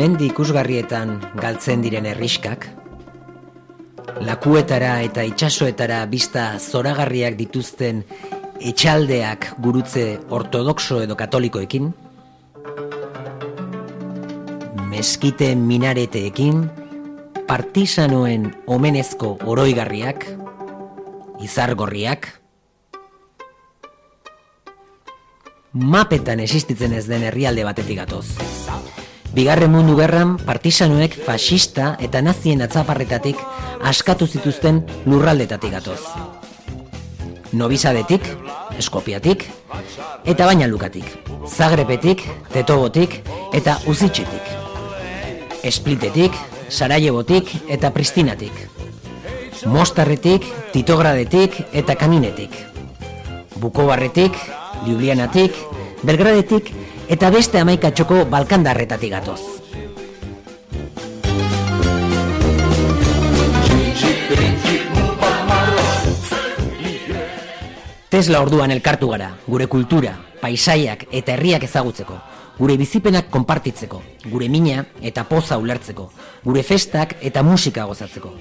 Mendi ikusgarrietan galtzen diren herriskak, lakuetara eta itsasoetara bista zoragarriak dituzten etxaldeak gurutze ortodoxo edo katolikoekin, meskite minareteekin, partisanoen omenezko oroigarriak, izargorriak, mapetan existitzen ez den herrialde batetik gatoz. Bigarren mundu gerran partisanoek fasista eta nazien atzaparretatik askatu zituzten lurraldetatik gatoz. Nobizadetik, Eskopiatik, eta baina lukatik, Zagrepetik, Tetobotik eta Uzitxetik. Esplitetik, Sarajebotik eta Pristinatik. Mostarretik, Titogradetik eta Kaminetik. Bukobarretik, Liublianatik, Belgradetik eta beste amaikatxoko balkandarretatik gatoz. Tesla orduan elkartu gara, gure kultura, paisaiak eta herriak ezagutzeko, gure bizipenak konpartitzeko, gure mina eta poza ulertzeko, gure festak eta musika gozatzeko,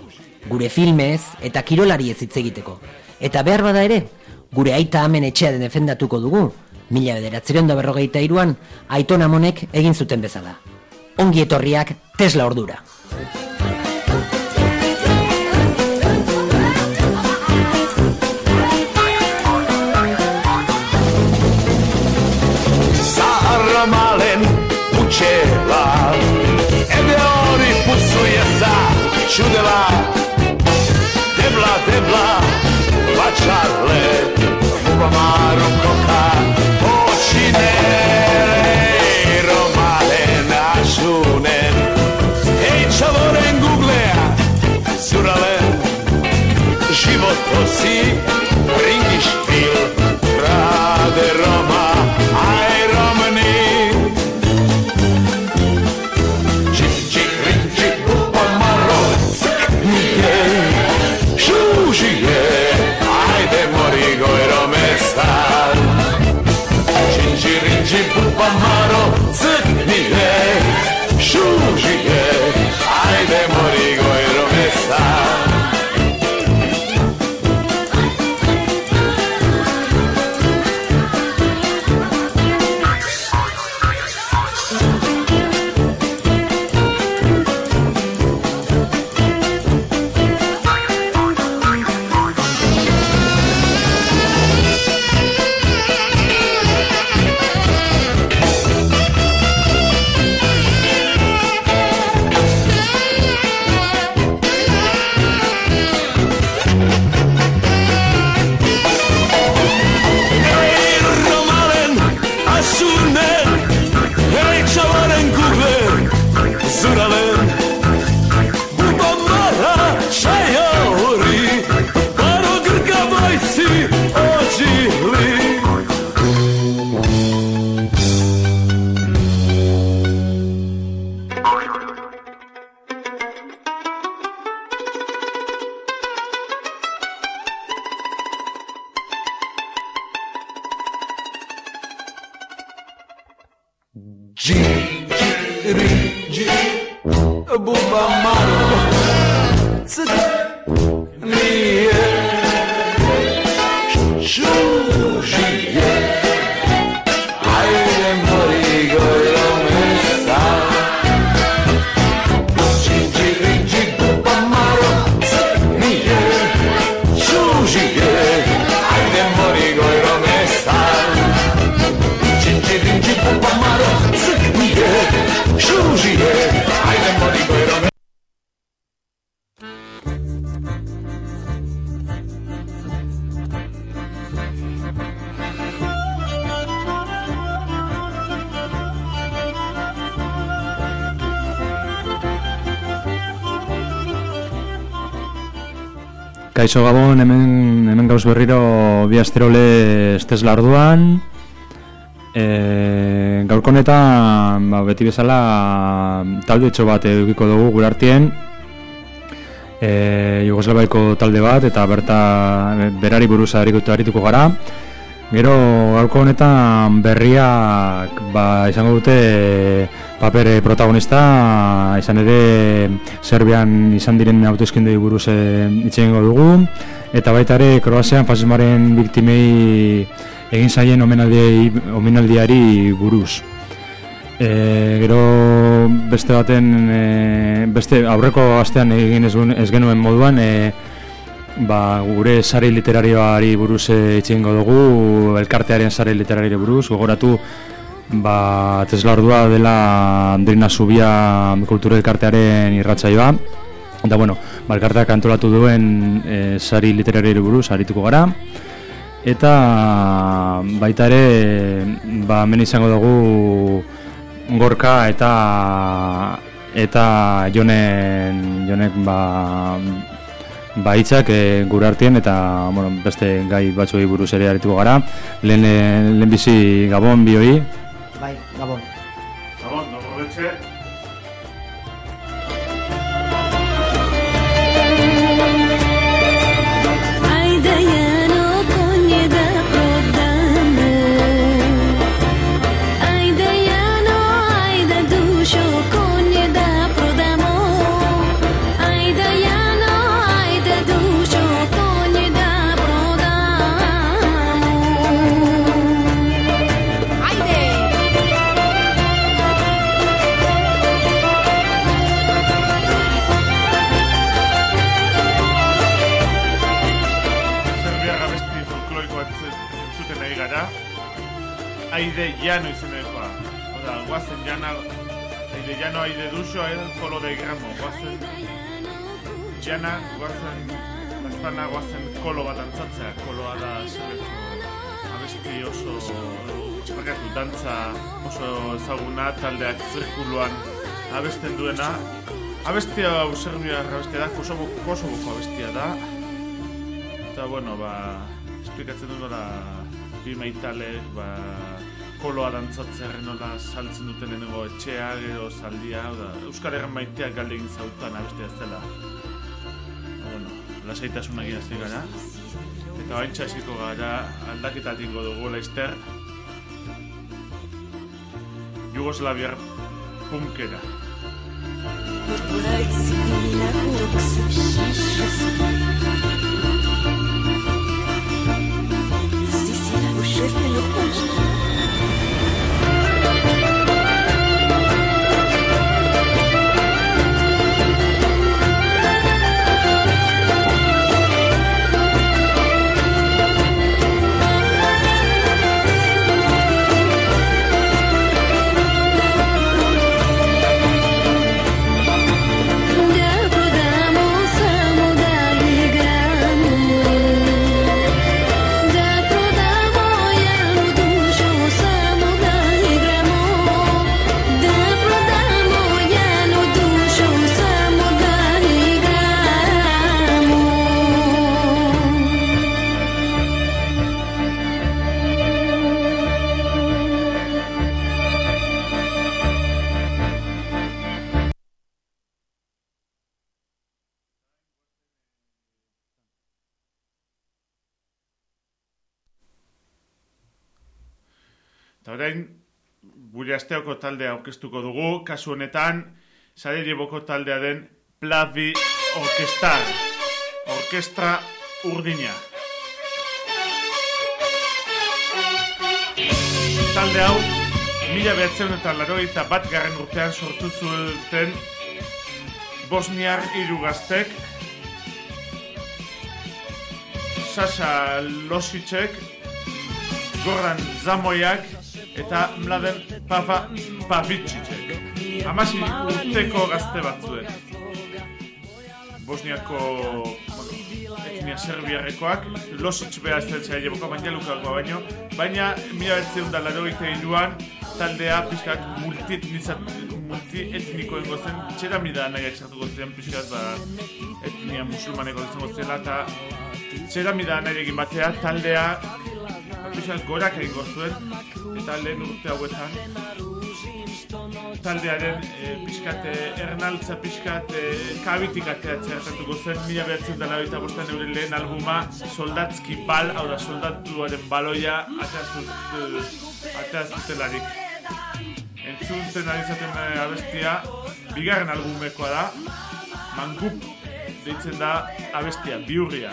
gure filmez eta kirolari ez hitz egiteko, eta behar bada ere, gure aita hemen etxea den defendatuko dugu, mila bederatzerion da berrogeita iruan, aitona monek egin zuten bezala. Ongi etorriak Tesla ordura. čudela Edeori pusuje sa čudela Debla, debla, bačarle Bubama rukoka počine Romane našunen Hej čavoren guglea Surale Život to Kaixo Gabon, hemen, hemen gauz berriro bi asterole estesla orduan, E, gaurko honetan, ba, beti bezala talde etxo bat edukiko dugu gure artien e, Jugoslabaiko talde bat eta berta berari buruz harituko gara. Gero gaurko honetan berriak ba, izango dute paper protagonista izan ere Serbian izan diren autoeskindei buruz e, dugu eta baita ere Kroazian fasismoaren biktimei egin zaien omenaldiari, omenaldiari buruz. E, gero beste baten e, beste aurreko astean egin ez, ez genuen moduan e, ba, gure sari literarioari buruz itxingo dugu, elkartearen sari literarioari buruz, gogoratu ba, tesla ordua dela Andrina Zubia kultura elkartearen irratzaioa, eta bueno, ba, elkarteak antolatu duen e, sari literarioari buruz, arituko gara, eta baita ere ba, hemen izango dugu gorka eta eta jonen jonek ba ba hitzak e, gure artean eta bueno, beste gai batzuei buruz ere arituko gara. Lehen lehen bizi gabon bioi bai gabon gabon no aide llano izenekoa. Oda, guazen jana, aide llano aide duxo, kolo de gramo. Guazen, jana, guazen, bastana guazen kolo bat antzatzea. Koloa da, zeleko, abesti oso, bakatu, dantza oso ezaguna, taldeak zirkuluan abesten duena. Abestia hau Serbia abestia da, Kosovo, Kosovoko abestia da. Eta, bueno, ba, esplikatzen dut da, bi maitalek, ba, koloa dantzatzearen nola saltzen duten lehenengo etxea, gero zaldia, da, Euskal Herran maiteak galde egin zautan abestea ez dela. Bueno, lasaitasuna gira gara. Eta bain txasiko gara aldaketatik dugu laizter. Jugoslaviar punkera. Asteoko taldea aurkeztuko dugu, kasu honetan, Sarajevoko taldea den Plavi Orkestra. Orkestra urdina. Talde hau, mila behatzen eta laroi eta bat garren urtean sortu zuten Bosniar irugaztek, Sasa Losicek, Goran Zamoiak, eta Mladen Pava Pavicic. Amasi urteko gazte batzuen. Bosniako etnia serbiarrekoak, Losic beha ez zeltzea jeboko, baina lukakoa baino, baina mila betzen da laro iruan, taldea pixkat multietniko ingo zen, txera mida nahi sartuko zen pixkat ba, etnia musulmaneko izango zela, eta txera mida nahi egin batea, taldea pixkat gorak egingo zuen, eta lehen urte hauetan, taldearen e, pixkat e, ernaltza pixkat e, kabitik ateratzea hartatuko zen mila behatzen dela eta bostan euren lehen albuma soldatzki bal, hau da soldatuaren baloia aterazutelarik. Entzuntzen ari zaten abestia, bigarren albumekoa da, mangup deitzen da abestia, biurria.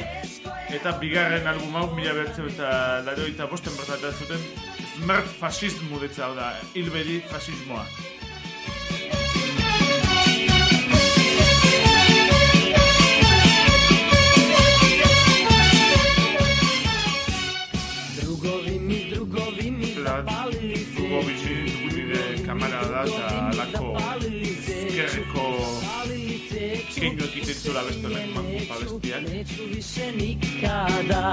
Eta bigarren album hau mila behatzen eta laro eta bosten bertatea zuten Smert fascismo ditza da, hilbedi fascismoa. Mangupa bestiak. Neću više nikada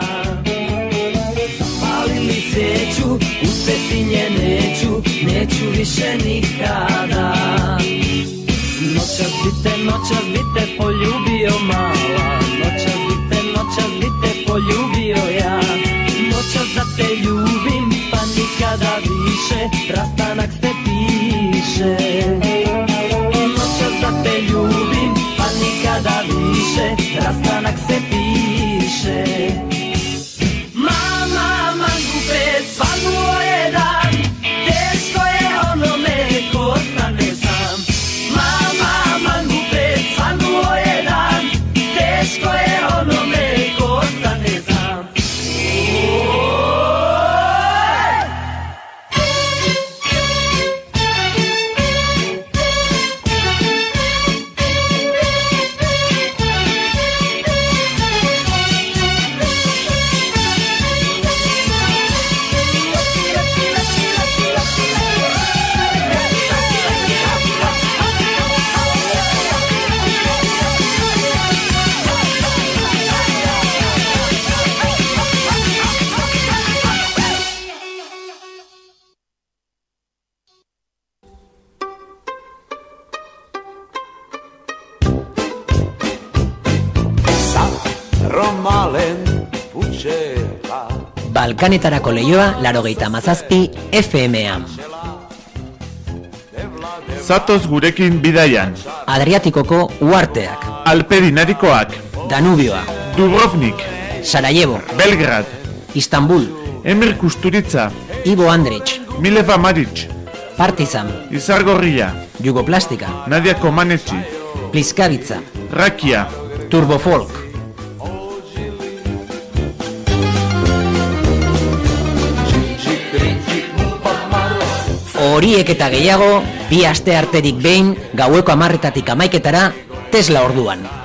Zapalili seću, u svetinje neću Neću više nikada Noćas bi te, noćas bi te poljubio mala Noćas bi te, noćas bi te poljubio ja Noćas da te ljubim, pa nikada više. Rastanak se piše las manos. Balkanetarako leioa, larogeita mazazpi FM-an. Zatoz gurekin bidaian, Adriatikoko uarteak, Alpedinarikoak, Danubioa, Dubrovnik, Sarajevo, Belgrad, Istanbul, Emir Kusturitza, Ibo Andrich, Mileva Maric, Partizan, Izargorria, Jugoplastika, Nadia Komaneci, Pliskavitza, Rakia, Turbofolk, Horiek eta gehiago, bi aste arterik behin, gaueko amarretatik amaiketara, Tesla orduan.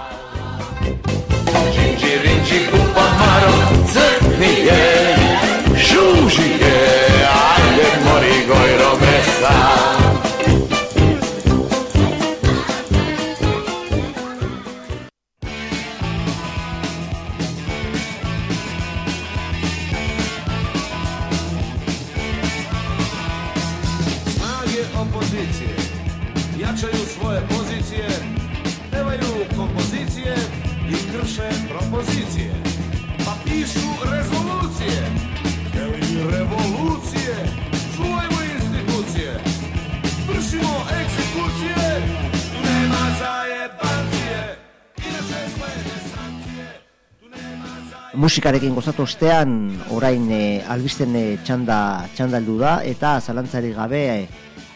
Musikarekin gozatu ostean orain e, albisten e, txanda txandaldu da eta zalantzarik gabe e,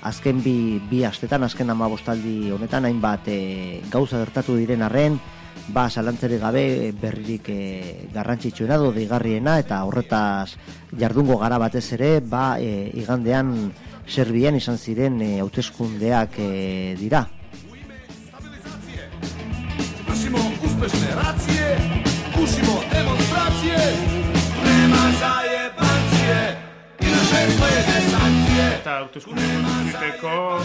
azken bi, bi astetan azken ama bostaldi honetan hainbat e, gauza gertatu diren arren ba zalantzarik gabe berririk e, garrantzitsuena do deigarriena eta horretaz jardungo gara batez ere ba e, igandean Serbian izan ziren e, hauteskundeak e, dira. Uspešne racije, pušimo demonstracije, nema zajebancije, inače slede sankcije. eta hauteskunde egiteko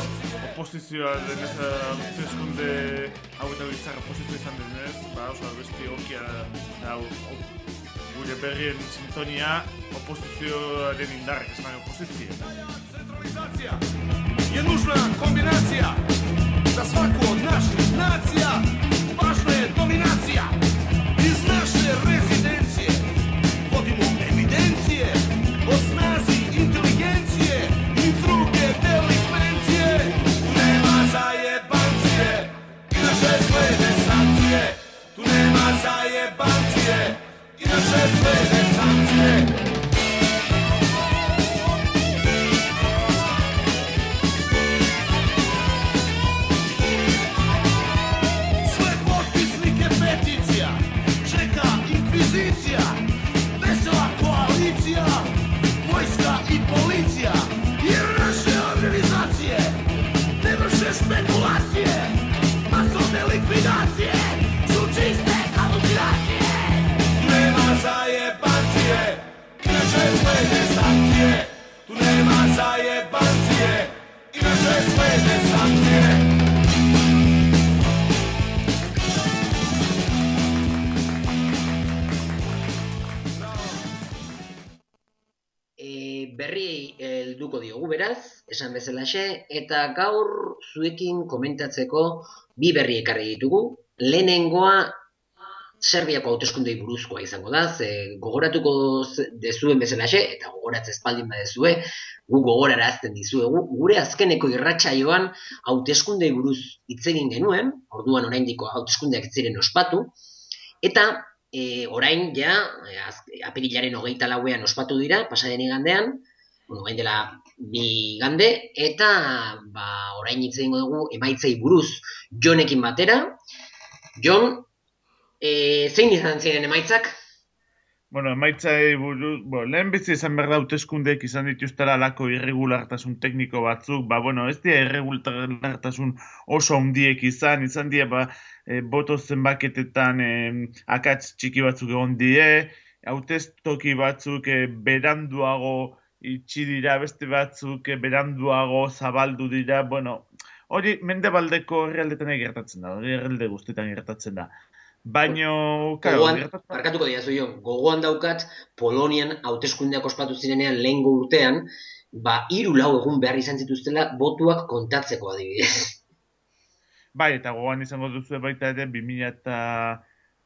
oposizioa denez hau eta bitzar oposizio izan denez, ba oso besti egokia da hau hau, gure berrien sintonia oposizioaren indarrek esan opozizia. Centralizacija je nužna kombinacija za svaku od naših nacija. Jest esan bezalaxe, eta gaur zuekin komentatzeko bi berri ekarri ditugu. Lehenengoa Serbiako hauteskundei buruzkoa izango da, ze gogoratuko dezuen bezalaxe, eta gogoratze espaldin badezue, gu gogorarazten dizuegu, gure azkeneko irratsaioan hauteskundei buruz hitz egin genuen, orduan oraindiko hauteskundeak ziren ospatu, eta e, orain ja, e, apirilaren hogeita lauean ospatu dira, pasaden igandean, orain dela bi gande, eta ba, orain hitz egingo dugu emaitzei buruz Jonekin batera. Jon, e, zein izan ziren emaitzak? Bueno, emaitzai buruz, bo, lehen bizi izan behar da hauteskundeek izan dituztela alako irregulartasun tekniko batzuk, ba, bueno, ez dira irregulartasun oso handiek izan, izan dira, ba, e, boto zenbaketetan e, akats txiki batzuk egon die, hautestoki batzuk e, beranduago itxi dira, beste batzuk e, beranduago zabaldu dira, bueno, hori mendebaldeko herrialdetan gertatzen da, hori herrialde guztietan gertatzen da. Baino, claro, Gogoan, gertatzen- barkatuko diazu jo, gogoan daukat Polonian hauteskundeak ospatu zirenean lehengo urtean, ba, hiru lau egun behar izan zituztela botuak kontatzeko adibidez. Bai, eta gogoan izango duzu baita ere 2000 eta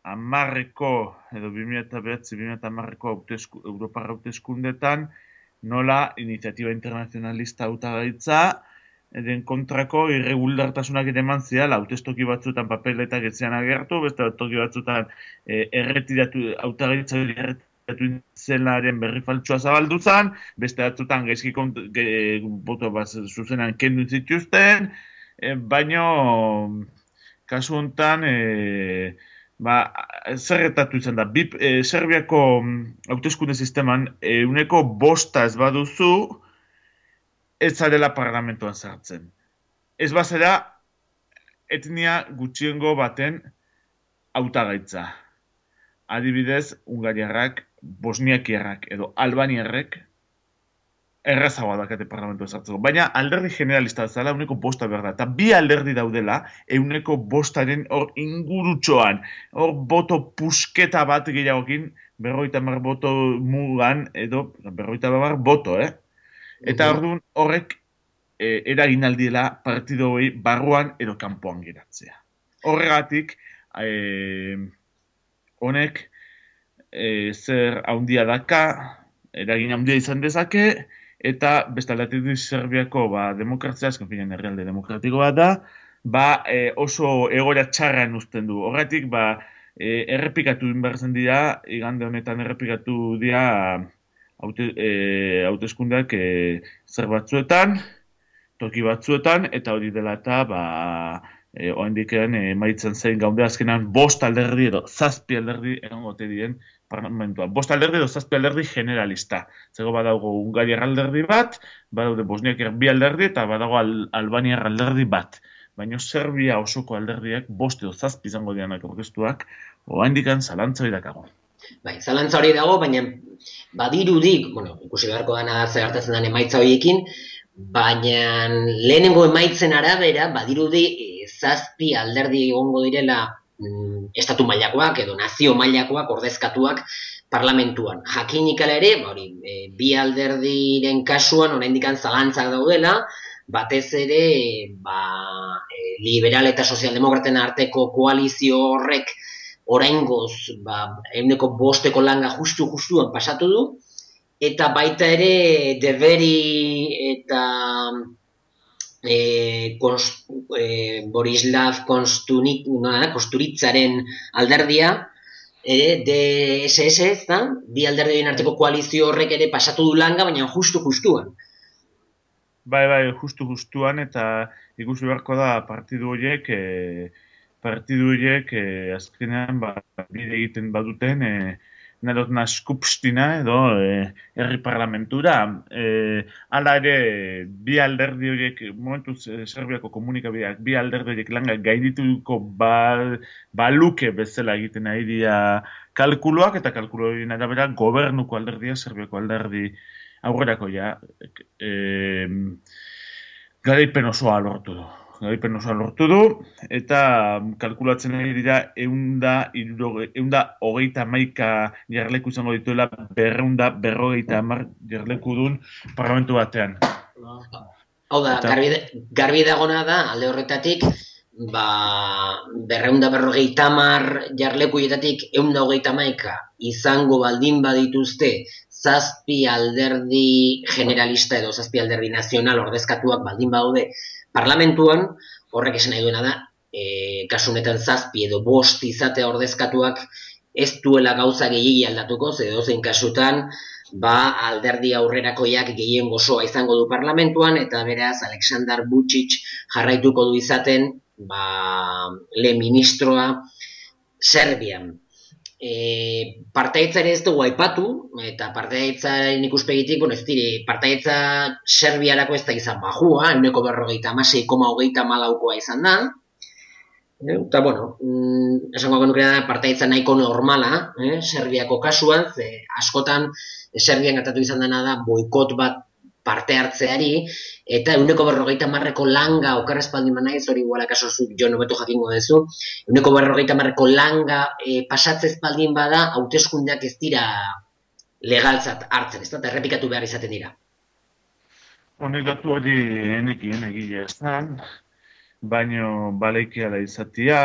amarreko, edo 2000 eta behatzi, 2000 eta amarreko hautesku, Europar hauteskundetan, nola iniziatiba internazionalista hautagaitza, eren kontrako irregulartasunak ere eman ziala, hautestoki batzuetan papeletak etzean agertu, beste toki batzuetan e, erretiratu, hautagaitza hori erretiratu zelaren berri faltsua zabaldu zen, beste batzuetan gaizki kont, ge, boto bat zuzenan kendu zituzten, e, baino kasu hontan e, ba, zer gertatu izan da, Bip, e, Serbiako mm, hauteskunde sisteman euneko bosta ez baduzu, ez zarela parlamentuan sartzen. Ez bazera etnia gutxiengo baten hautagaitza. Adibidez, Ungariarrak, Bosniakiarrak edo Albaniarrek errazagoa dakate parlamentua sartzeko. Baina alderdi generalista zela uneko bosta behar da. Eta bi alderdi daudela euneko bostaren hor ingurutxoan. Hor boto pusketa bat gehiagokin, berroita mar boto mugan, edo berroita mar boto, eh? Eta orduan horrek e, eragin aldiela partido hori barruan edo kanpoan geratzea. Horregatik, e, honek e, zer haundia daka, eragin handia izan dezake, eta beste aldatik Serbiako ba, demokrazia, azken finean herrialde demokratiko bat da, ba, e, oso egoera txarran uzten du. Horregatik, ba, e, errepikatu egin behar zen dira, igande honetan errepikatu dira haute, e, hauteskundeak e, zer batzuetan, toki batzuetan, eta hori dela eta, ba, e, oendikean e, maitzen zein gaude azkenan bost alderdi edo zazpi alderdi egongote dien parlamentuan. Bost alderdi edo zazpi alderdi generalista. Zego badago Ungariar alderdi bat, badaude Bosniakiar bi alderdi eta badago Al Albaniar alderdi bat. Baina Serbia osoko alderdiak bost edo zazpi izango dianak aurkeztuak, oendikan zalantza dakago. Bai, zalantza hori dago, baina badirudik, bueno, ikusi beharko dana da zer gertatzen den emaitza horiekin, baina lehenengo emaitzen arabera, badirudi eh, zazpi alderdi egongo direla mm, estatu mailakoak edo nazio mailakoak ordezkatuak parlamentuan. Jakinik ala ere, ba hori, e, bi alderdiren kasuan oraindik zalantzak daudela, batez ere ba, e, liberal eta sozialdemokraten arteko koalizio horrek oraingoz ba, euneko bosteko langa justu-justuan pasatu du, eta baita ere Deberi eta e, konst, e, Borislav Konstunik, no, Kosturitzaren alderdia, ere DSS ez da, bi alderdi horien arteko koalizio horrek ere pasatu du langa, baina justu justuan. Bai, bai, justu justuan eta ikusi beharko da partidu horiek e, partidu horiek e, azkenean ba, bide egiten baduten e, narot naskupstina edo e, herri parlamentura. E, ala ere, bi alderdi horiek, momentuz e, Serbiako komunikabideak, bi alderdi horiek langa gaindituko ba, baluke bezala egiten ari dira kalkuloak eta kalkulo horien arabera gobernuko alderdia, Serbiako alderdi aurrerako ja e, garaipen osoa lortu du. Garaipen lortu du, eta kalkulatzen ari dira eunda, iruroge, eunda hogeita maika jarleku izango dituela berreunda berrogeita amar jarleku dun parlamentu batean. Hau da, Eta- garbi, garbi dagona da, alde horretatik, ba, berreunda berrogeita hamar jarlekuietatik eunda hogeita maika izango baldin badituzte zazpi alderdi generalista edo zazpi alderdi nazional ordezkatuak baldin badaude parlamentuan, horrek esan nahi duena da, e, kasu honetan zazpi edo bost izatea ordezkatuak ez duela gauza gehiagi aldatuko, ze edozein kasutan, ba alderdi aurrerakoiak gehien gozoa izango du parlamentuan eta beraz Alexander Vucic jarraituko du izaten ba le ministroa Serbian. E, partaitza ez dugu aipatu, eta partaitzaren ikuspegitik, bueno, ez dire, partaitza Serbiarako ez da izan bajua, euneko berrogeita amasei koma hogeita malaukoa izan da, Eh, Eta, bueno, mm, esango genuke da partaitza nahiko normala, eh, Serbiako kasuan, ze askotan Serbian gertatu izan dena da boikot bat parte hartzeari, eta euneko berrogeita marreko langa, okarrez baldin naiz, hori iguala kaso zu, jo nobeto jakingo dezu, euneko berrogeita marreko langa e, pasatzez baldin bada, hauteskundeak ez dira legaltzat hartzen, ez da, eta errepikatu behar izaten dira. Honek datu hori enekien egile esan, baino baleiki ala izatia,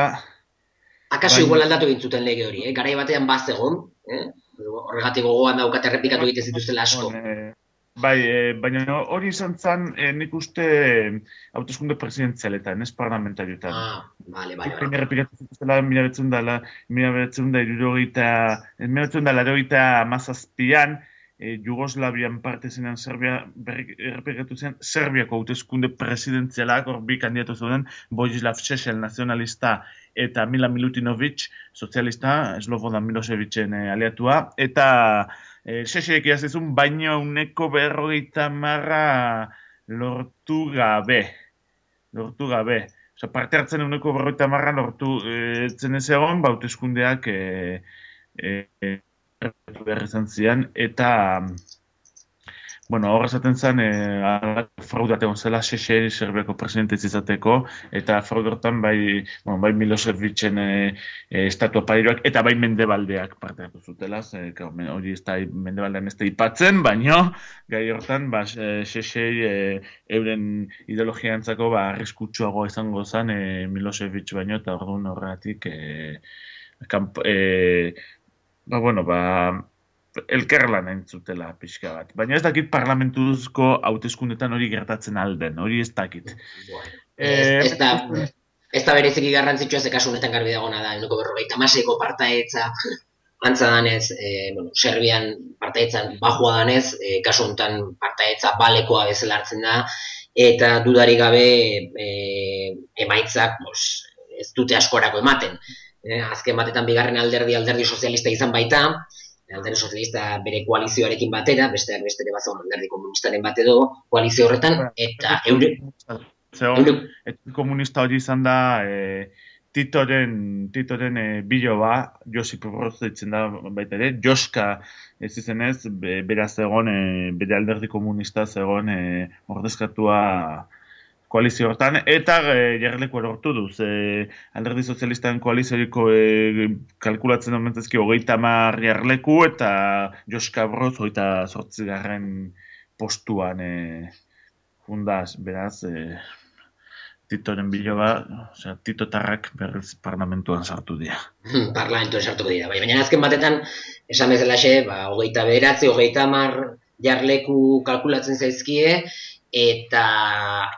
Akaso Bai. igual aldatu egin zuten lege hori, eh? garai batean bazegon, eh? horregatik gogoan daukat errepikatu egiten zituztela asko. Hone, bai, e, baina hori izan zen, e, nik uste hauteskunde presidenzialetan, ez parlamentarioetan. Ah, bale, bale, bale. errepikatu zituztela mila betzen dela, mila betzen da irurogeita, mila betzen da larogeita mazazpian, e, Jugoslavian parte zenean Serbia, errepikatu zen, Serbiako hauteskunde presidenzialak, hor bi kandidatu zeuden, Bojislav Šešel, nazionalista, eta Milan Milutinovic, sozialista, Slobodan Milosevicen e, aliatua, eta Šešelek idazizun, baino uneko berrogeita marra lortu gabe. Lortu gabe. Osa, parte hartzen uneko berrogeita marra lortu e, zen ez egon, ba, hauteskundeak e, e, e, behar izan zian, eta Bueno, hor esaten zen, e, fraudat egon zela Xexe Serbiako presidente ez izateko, eta fraude hortan bai, bueno, bai Milosevicen e, e, estatua pairoak, eta bai Mendebaldeak parte hartu zutela, men- hori ez da Mendebaldean ez da ipatzen, baino, gai hortan, ba, Xexe e, euren ideologiantzako, ba, arriskutsuago izango zen e, Milosevic baino, eta orduan horregatik, e, kamp, e, ba, bueno, ba, elkarlan entzutela pixka bat. Baina ez dakit parlamentuzko hauteskundetan hori gertatzen alden, hori ez dakit. Ez, ez da, ez da bereziki garrantzitsua ze kasu honetan garbi dagona da, euneko berrogeita hamaseiko partaetza antza danez, e, bueno, Serbian partaetzan bajua danez, e, kasu honetan partaetza balekoa bezala hartzen da, eta dudari gabe e, emaitzak bos, ez dute askorako ematen. E, azken batetan bigarren alderdi alderdi sozialista izan baita, alderdi sozialista bere koalizioarekin batera, besteak beste ere bazegoen alderdi komunistaren bat edo koalizio horretan, eta eure, Zego, eure, etnik komunista hori izan da e, Titoren, Titoren e, biloba, Josip Broz ditzen da baita ere, Joska ez izenez, be, beraz egon, e, bere alderdi komunista zegoen e, ordezkatua koalizio hortan, eta e, jarleku lortu du, ze alderdi sozialistaren koalizioiko e, kalkulatzen omentezki hogeita mar jarleku, eta Joska Broz hogeita sortzigarren postuan e, fundaz, beraz, e, Titoren biloba, osea, Titotarrak berriz parlamentuan sartu dira. Hmm, parlamentuan sartuko dira. Bai, baina azken batetan, esan bezalaxe, ba, hogeita bederatzi, hogeita hamar jarleku kalkulatzen zaizkie, eta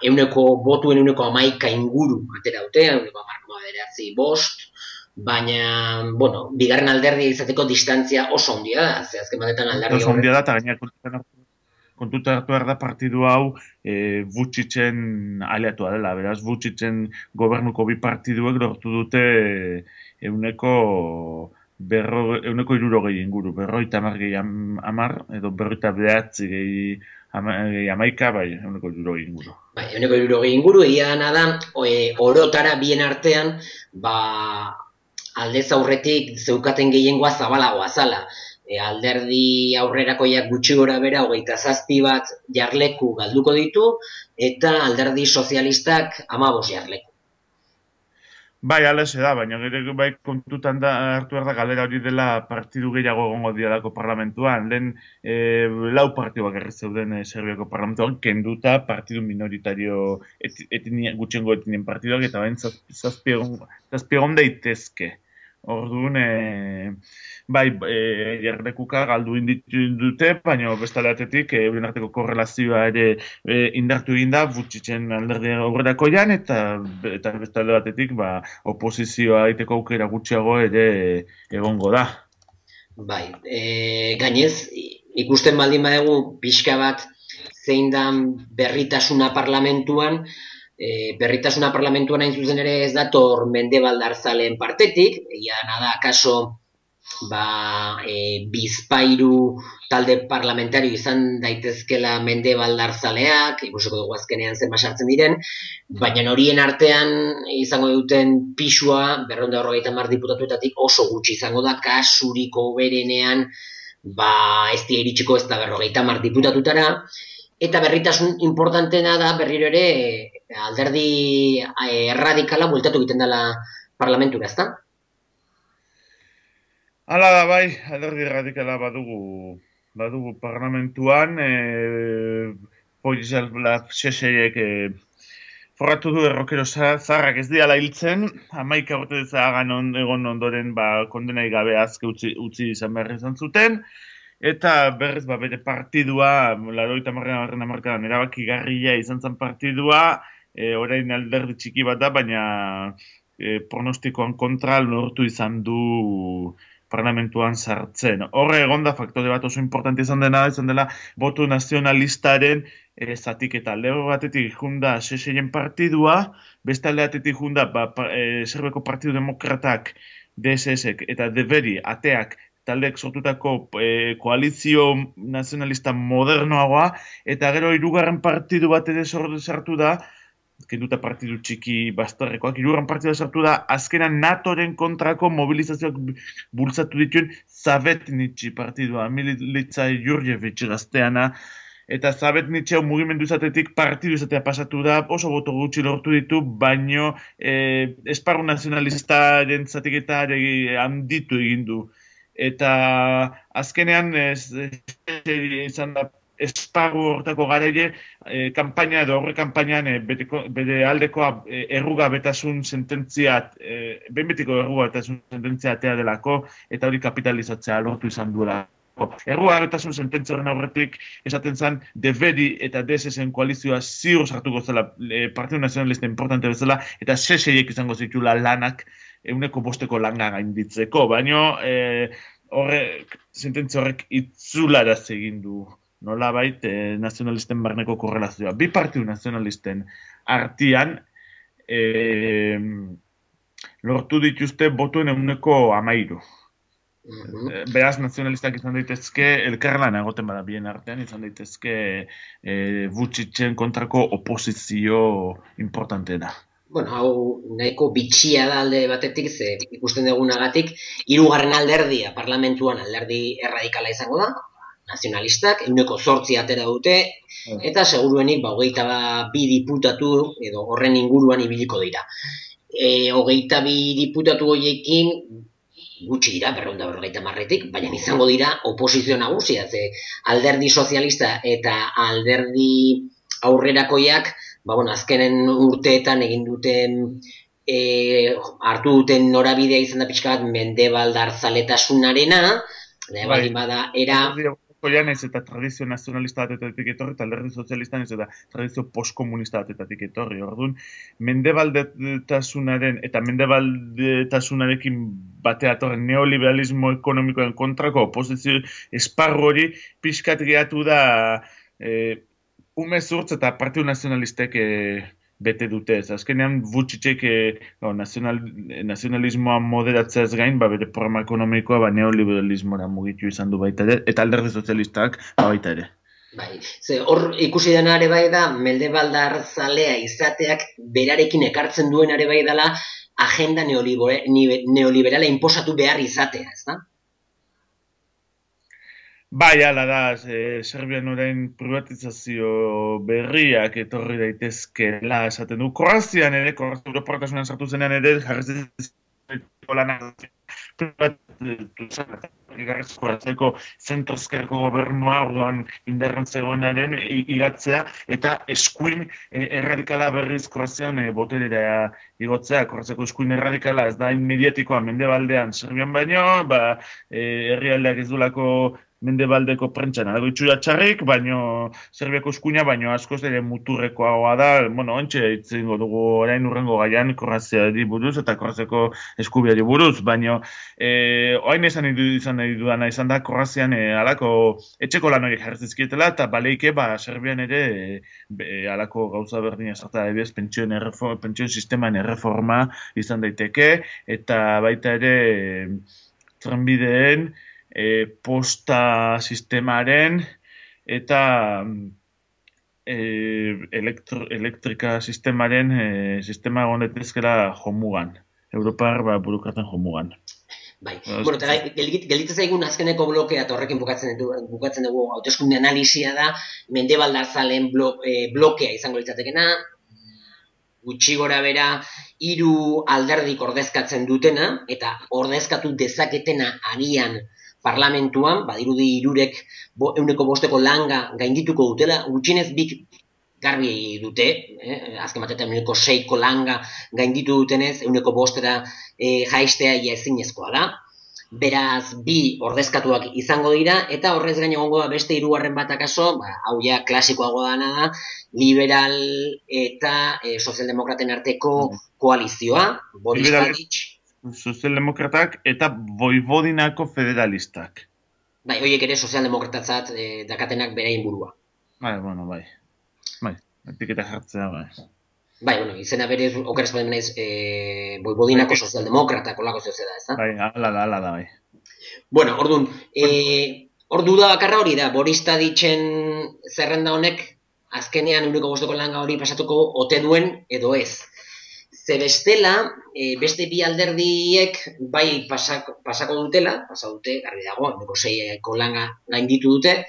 euneko botuen euneko amaika inguru atera dute, euneko hamar koma bederatzi bost, baina, bueno, bigarren alderdia izateko distantzia oso handia da, ze azken batetan alderdi Oso handia da, eta gainera kontutan kontutan hartu behar da partidu hau e, Vucicen aliatua dela. Beraz, Vucicen gobernuko bi partiduek lortu dute euneko berro, euneko iruro gehi inguru, berroita amar gehi am- amar, edo berroita behatzi gehi ama, gehi amaika, bai, euneko iruro gehi inguru. Bai, euneko hirurogei inguru, egia dana da, e, orotara bien artean, ba, aldez aurretik zeukaten gehiengoa zabalagoa zala. E, alderdi aurrerakoiak gutxi gora bera, hogeita zazpi bat jarleku galduko ditu, eta alderdi sozialistak amabos jarleku. Bai, alese da, baina gero bai kontutan da hartu behar da galera hori dela partidu gehiago egongo dialako parlamentuan. Lehen e, lau partidu bakarri zeuden e, Serbiako parlamentuan, kenduta partidu minoritario et, etnia, gutxengo etnien partiduak, eta bain zazpi, zazpi egon, zazpi egon daitezke. Orduan, e, bai, e, jarlekuka galdu inditu dute, baina bestale batetik, e, euren arteko korrelazioa ere e, indartu egin da, butxitzen alderdi aurrerako jan, eta, eta bestalde batetik, ba, oposizioa egiteko aukera gutxiago ere egongo da. Bai, e, gainez, ikusten baldin badegu pixka bat zein dan berritasuna parlamentuan, e, berritasuna parlamentuan hain zuzen ere ez dator mendebaldarzaleen partetik, egia da, kaso, ba, e, bizpairu talde parlamentario izan daitezkela mendebaldarzaleak, ikusiko dugu azkenean zen sartzen diren, baina horien artean izango duten pisua, berronda horregaita mar diputatuetatik oso gutxi izango da, kasuriko berenean, ba, ez dira iritsiko ez da berrogeita mar diputatutara, eta berritasun importantena da berriro ere alderdi eh, erradikala bueltatu egiten dela parlamentura, ezta? Hala da bai, alderdi radikala badugu, badugu parlamentuan, e, Poizal seseiek e, forratu du errokero za- zaharrak ez diala hiltzen, hamaika urte zahagan on, egon ondoren ba, kondenai gabe azke utzi, utzi izan behar izan zuten, eta berrez ba, bere partidua, laroita marrean marrean amarkadan erabaki garria izan zen partidua, e, orain alderdi txiki bat da, baina e, pronostikoan kontra lortu izan du parlamentuan sartzen. Horre egonda faktore bat oso importante izan dena, izan dela botu nazionalistaren e, zatik eta alde batetik junda seseien partidua, beste alde batetik junda ba, pa, e, Serbeko Partidu Demokratak, DSS-ek eta Deberi ateak taldeek sortutako e, koalizio nazionalista modernoagoa, eta gero hirugarren partidu bat ere sartu da, kenduta partidu txiki bastarrekoak, hirugarren partidu sartu da, azkenan NATOren kontrako mobilizazioak bultzatu dituen Zavetnitsi partidua, Militza Jurjevic gazteana, eta Zavetnitsi hau mugimendu izatetik partidu izatea pasatu da, oso boto gutxi lortu ditu, baino eh, esparru nazionalistaren zatiketa ere handitu egin du. Eta azkenean ez, ez, izan da esparru hortako garaile, e, kanpaina edo horre kanpainan e, beteko, bere aldekoa e, errugabetasun sententzia, e, behin betiko errugabetasun sententzia delako, eta hori kapitalizatzea lortu izan duela. Errugabetasun sententzia horren aurretik esaten zen Deberi eta DSS-en koalizioa ziur sartuko zela e, Partidu Nazionalista importante bezala, eta seseiek izango zitula lanak euneko bosteko langa gainditzeko, baino e, horrek, sententzia horrek itzularaz egin du nola bait eh, nazionalisten barneko korrelazioa. Bi partidu nazionalisten artian eh, lortu dituzte botuen eguneko amairu. Mhm. Eh, Beraz, nazionalistak izan daitezke, elkarlan egoten bada bien artean, izan daitezke e, Vucicen kontrako oposizio importanteena. Bueno, hau nahiko bitxia da alde batetik, ze ikusten dugunagatik, hirugarren alderdia parlamentuan alderdi erradikala izango da, nazionalistak, euneko zortzi atera dute, eta seguruenik ba, hogeita bi diputatu edo horren inguruan ibiliko dira. E, hogeita bi diputatu horiekin gutxi dira, berreunda berrogeita marretik, baina izango dira oposizio nagusia, ze alderdi sozialista eta alderdi aurrerakoiak, ba, bueno, azkenen urteetan egin duten e, hartu duten norabidea izan da pixka bat mendebaldar zaletasunarena, Bai. bada, era Urkoia naiz eta tradizio nazionalista batetatik etorri, eta alderdi sozialista naiz eta tradizio postkomunista batetatik etorri. Orduan, mendebaldetasunaren eta mendebaldetasunarekin batea torren neoliberalismo ekonomikoen kontrako oposizio esparru hori pixkat gehiatu da e, ume zurtz eta Partidu Nazionalistek e, bete dute. Ez azkenean Vucicek e, no, nazional, nazionalismoa moderatzeaz gain, ba, bere programa ekonomikoa ba, neoliberalismora mugitu izan du baita ere, eta alderdi sozialistak ba, baita ere. Bai, ze hor ikusi dena ere bai da, mendebaldar zalea izateak berarekin ekartzen duen ere bai dela agenda neoliberala inposatu behar izatea, ez da? Bai, ala da, e, Serbian orain privatizazio berriak etorri daitezkeela esaten du. Kroazian ere, Kroazia Europartasunan sartu zenean ere, jarri lanak privatizazio zentrozkerko gobernua orduan indarren zegoenaren i- iratzea eta eskuin e, erradikala berriz Kroazian e, boterera igotzea, Kroaziako eskuin erradikala ez da hain mediatikoa mendebaldean Serbian baino, ba, e, herrialdeak ez dulako mendebaldeko prentxan dago itxura txarrik, baino Serbiako eskuina, baino askoz ere muturrekoagoa da, bueno, ontxe itzingo dugu orain urrengo gaian Kroaziari buruz eta Kroaziako eskubiari buruz, baino e, oain esan izan nahi dudana izan da Kroazian e, alako etxeko lan horiek jarri zizkietela eta baleike ba Serbian ere e, be, alako gauza berdina sarta ebez pentsioen erreforma, pentsioen sisteman erreforma izan daiteke eta baita ere e, trenbideen e, posta sistemaren eta e, elektro, elektrika sistemaren e, sistema gondetezkera jomugan. Europar ba, burukratan jomugan. Bai. Ba, Bueno, eta gelditzen zaigun azkeneko blokea eta horrekin bukatzen dugu, bukatzen dugu hauteskunde analisia da mendebaldar zalen blo, e, blokea izango litzatekena gutxi gora bera hiru alderdik ordezkatzen dutena eta ordezkatu dezaketena agian parlamentuan, badirudi hirurek bo, euneko bosteko langa gaindituko dutela, gutxinez bik garbi dute, eh? azken batetan euneko seiko langa gainditu dutenez, euneko bostera e, jaistea ia ezinezkoa da. Beraz, bi ordezkatuak izango dira, eta horrez gain egongo da beste hirugarren bat akaso, ba, hau ja klasikoago dana da, liberal eta e, sozialdemokraten arteko koalizioa, Boris Tadic, Sozialdemokratak eta Voivodinako federalistak. bai, horiek ere sozialdemokratatzat e, dakatenak beraien burua. Bai, bueno, bai. Bai, etiketa jartzea, bai. Bai, bueno, izena berez, okeraz baden naiz, e, boibodinako sozialdemokratak olako zeu da, ez da? Bai, ala da, ala da, bai. Bueno, orduan, e, hor duda bakarra hori da, Boris Taditzen zerrenda honek, azkenean uneko bosteko langa hori pasatuko ote duen edo ez. Ze bestela, e, beste bi alderdiek bai pasako, pasako dutela, pasa dute, garbi dago, uneko seiko langa gainditu dute,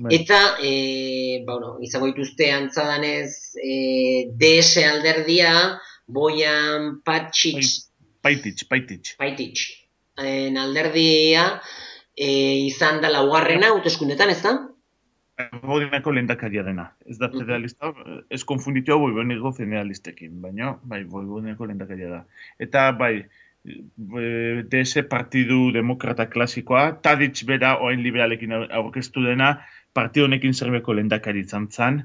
Bai. Eta, e, ba, bueno, izango dituzte antzadanez, e, DS alderdia, Bojan Patxic, Paititx, paititx. Paitic, en alderdia, e, izan da laugarrena, hauteskundetan, ez da? Voivodinako lehendakaria dena. Ez da federalista, ez konfunditu hau Voivodinako federalistekin, baina, bai, Voivodinako lehendakaria da. Eta, bai, DS partidu demokrata klasikoa, Tadic bera oain liberalekin aurkeztu dena, partidu honekin Serbiako lehendakari izan zan.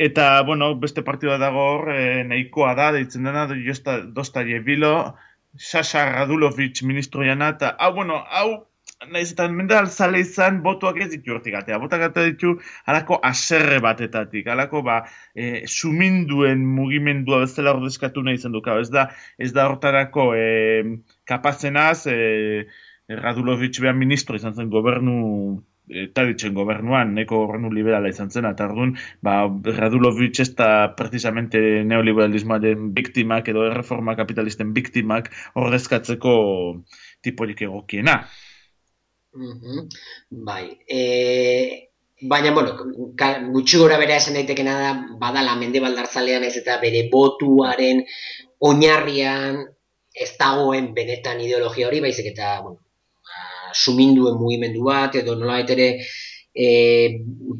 Eta, bueno, beste partidua dago hor, e, nahikoa da, deitzen dena, Josta, Dosta Jebilo, Sasha Radulovic ministro jana, eta, hau, bueno, hau, naiz eta mendal zale izan, botuak ez ditu hortik atea. Botak atea ditu, halako aserre batetatik, halako, ba, e, suminduen mugimendua bezala ordezkatu nahi izan duka. Ez da, ez da hortarako e, kapazenaz, e, Radulovic behan ministro izan zen gobernu Taditzen gobernuan, neko gobernu liberala izan zen, eta orduan, ba, Radulovic ez da precisamente neoliberalismoaren biktimak edo erreforma kapitalisten biktimak ordezkatzeko tiporik egokiena. Mhm, Bai. E, baina, bueno, gutxi gora bera esan daitekena da, badala mendebaldarzalean ez eta bere botuaren oinarrian ez dagoen benetan ideologia hori, baizik eta, bueno, suminduen mugimendu bat, edo nola ere e,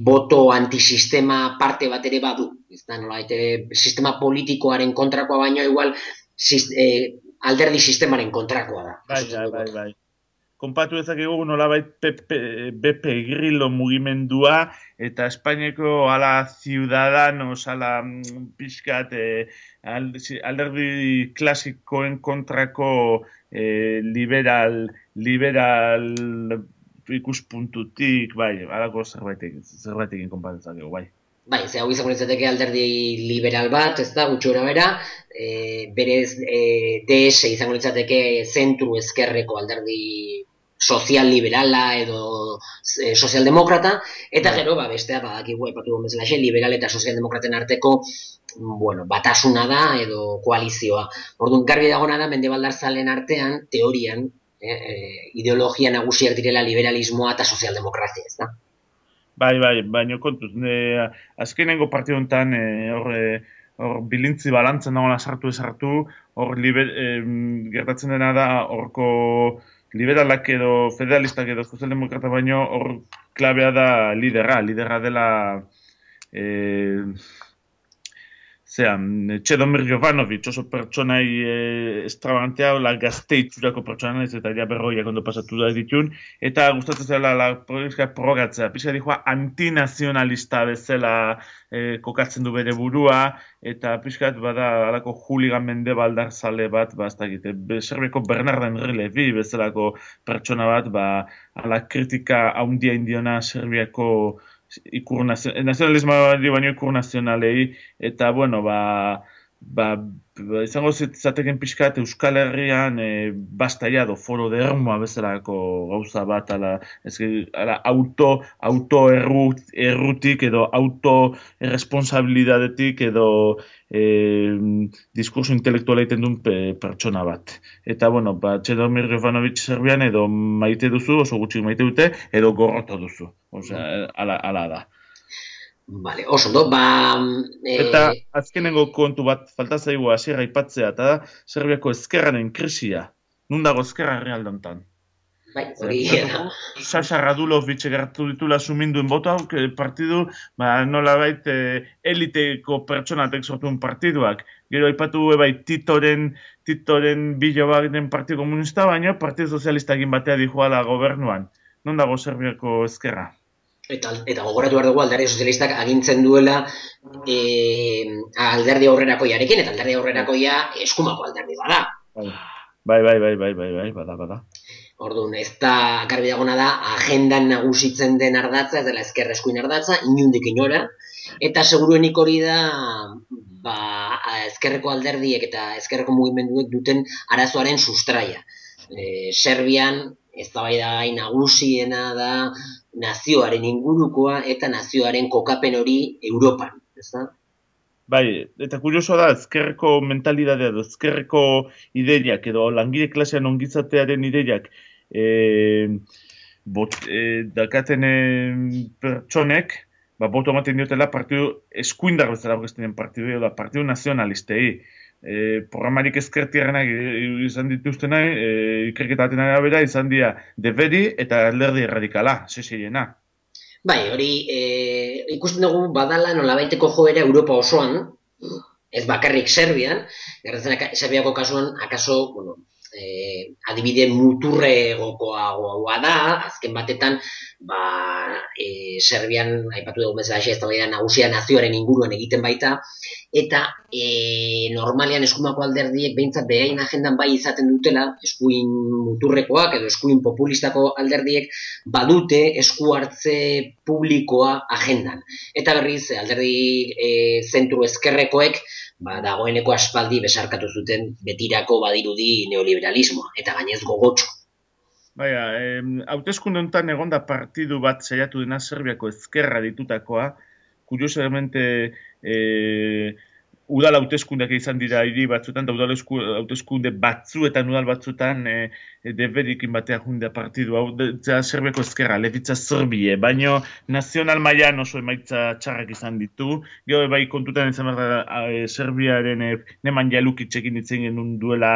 boto antisistema parte bat ere badu. Ez da, nola ere sistema politikoaren kontrakoa baino igual sis, e, alderdi sistemaren kontrakoa da. Bai, bai, bai, bai. konpatu dezakegu nolabait Pepe, Bepe Grillo mugimendua eta Espainiako ala ciudadanos, ala mm, pixkat si- alderdi klasikoen kontrako eh, liberal, liberal ikuspuntutik, bai, alako zerbaitek, zerbaitekin konpatu dezakegu, bai. Bai, ze hau izango litzateke alderdi liberal bat, ez da, gutxi gora bera, e, berez e, DS izango litzateke zentru ezkerreko alderdi sozial liberala edo e, sozialdemokrata, eta gero, ba, bestea, badakigu, aipatu dugun bezala, liberal eta sozialdemokraten arteko bueno, batasuna da edo koalizioa. Orduan, garbi dagona da, mendebaldar zalen artean, teorian, e, e, ideologia nagusiak direla liberalismoa eta sozialdemokrazia, ez da? Bai, bai, baino kontuz, ne, azkenengo partidu honetan, e, hor, e, hor bilintzi balantzen dagoela sartu esartu, hor liber, em, gertatzen dena da, horko liberalak edo federalistak edo sozialdemokrata baino, hor klabea da lidera, lidera dela, e, zean, Txedomir Jovanovic oso pertsonai e, estrabantea, la gazte itxurako pertsona naiz eta ja berroiak ondo pasatu da ditun, eta gustatzen zela la politika progatzea, pixka dijoa antinazionalista bezala e, kokatzen du bere burua, eta pixkat bada alako juligan mende baldar zale bat, ba, ez dakit, be, Serbiako Bernard Henry Levi bezalako pertsona bat, ba, ala kritika haundia indiona Serbiako ikur nazio, nazionalismoari baino ikur nazionalei, eta, bueno, ba, ba, ba izango zateken pixkat Euskal Herrian e, bastaia do foro de ermoa bezalako gauza bat, ala, ezke, ala auto, auto errut, errutik edo auto responsabilidadetik edo e, diskurso intelektuala egiten duen pe, pertsona bat. Eta, bueno, ba, Txedomir Jovanovic Serbian edo maite duzu, oso gutxi maite dute, edo gorroto duzu. Osea, ala, ala da. Vale, oso ondo, ba... E, Eta azkenengo kontu bat falta zaigu hasiera aipatzea eta da Serbiako ezkerraren krisia. Nun dago ezkerra herrialdean bai, hori da. Sasha Radulovic gertu ditula suminduen bota, que partidu, ba, nola bait, eh, eliteko pertsonatek sortuen partiduak. Gero aipatu bai Titoren, Titoren bilobagen partidu komunista, baina partidu sozialista egin batea dijoala gobernuan. Non dago Serbiako ezkerra? Eta, eta gogoratu behar dugu alderdi sozialistak agintzen duela e, alderdi aurrerakoiarekin, eta alderdi aurrerakoia eskumako alderdi bada. Bai, bai, bai, bai, bai, bai, bada, bada. Orduan, ez da, garbi dagona da, agendan nagusitzen den ardatza, ez dela ezkerra eskuin ardatza, inundik inora, eta seguruenik hori da, ba, ezkerreko alderdiek eta ezkerreko mugimenduek duten arazoaren sustraia. E, Serbian, ez da gai nagusiena da, nazioaren ingurukoa eta nazioaren kokapen hori Europan, ez da? Bai, eta kuriosoa da, ezkerreko mentalidadea edo ezkerreko ideiak edo langile klasean ongizatearen ideiak e, bot, e, dakaten e, pertsonek, ba, boto ematen diotela partidu eskuindar bezala aurkeztenen partidu edo partidu nazionalistei. E, programarik ezkertiarrenak izan dituztenak, e, ikerketa baten arabera izan dira debedi eta alderdi erradikala, seseiena. Bai, hori e, ikusten dugu badala nolabaiteko joera Europa osoan, ez bakarrik Serbian, gertatzen aka- Serbiako kasuan, akaso, bueno, e, adibide muturregokoagoa da, azken batetan, ba, e, Serbian, aipatu dugu bezala, ez da nagusia nazioaren inguruan egiten baita, eta e, normalean eskumako alderdiek behintzat behain agendan bai izaten dutela, eskuin muturrekoak edo eskuin populistako alderdiek badute esku hartze publikoa agendan. Eta berriz, alderdi e, zentru ezkerrekoek, ba, dagoeneko aspaldi besarkatu zuten betirako badirudi neoliberalismoa, eta gainez gogotxo. Baina, em, hauteskunde honetan egonda partidu bat saiatu dena Serbiako ezkerra ditutakoa, kuriosamente e, udal hauteskundeak izan dira hiri batzutan, da udal esku- hauteskunde batzuetan, udal batzuetan e, e, deberikin batea jundea partidu hau, Serbiako ezkerra, levitza Serbie, baino nazional mailan oso emaitza txarrak izan ditu, gero bai kontutan izan behar e, Serbiaren e, neman jalukitzekin ditzen genuen duela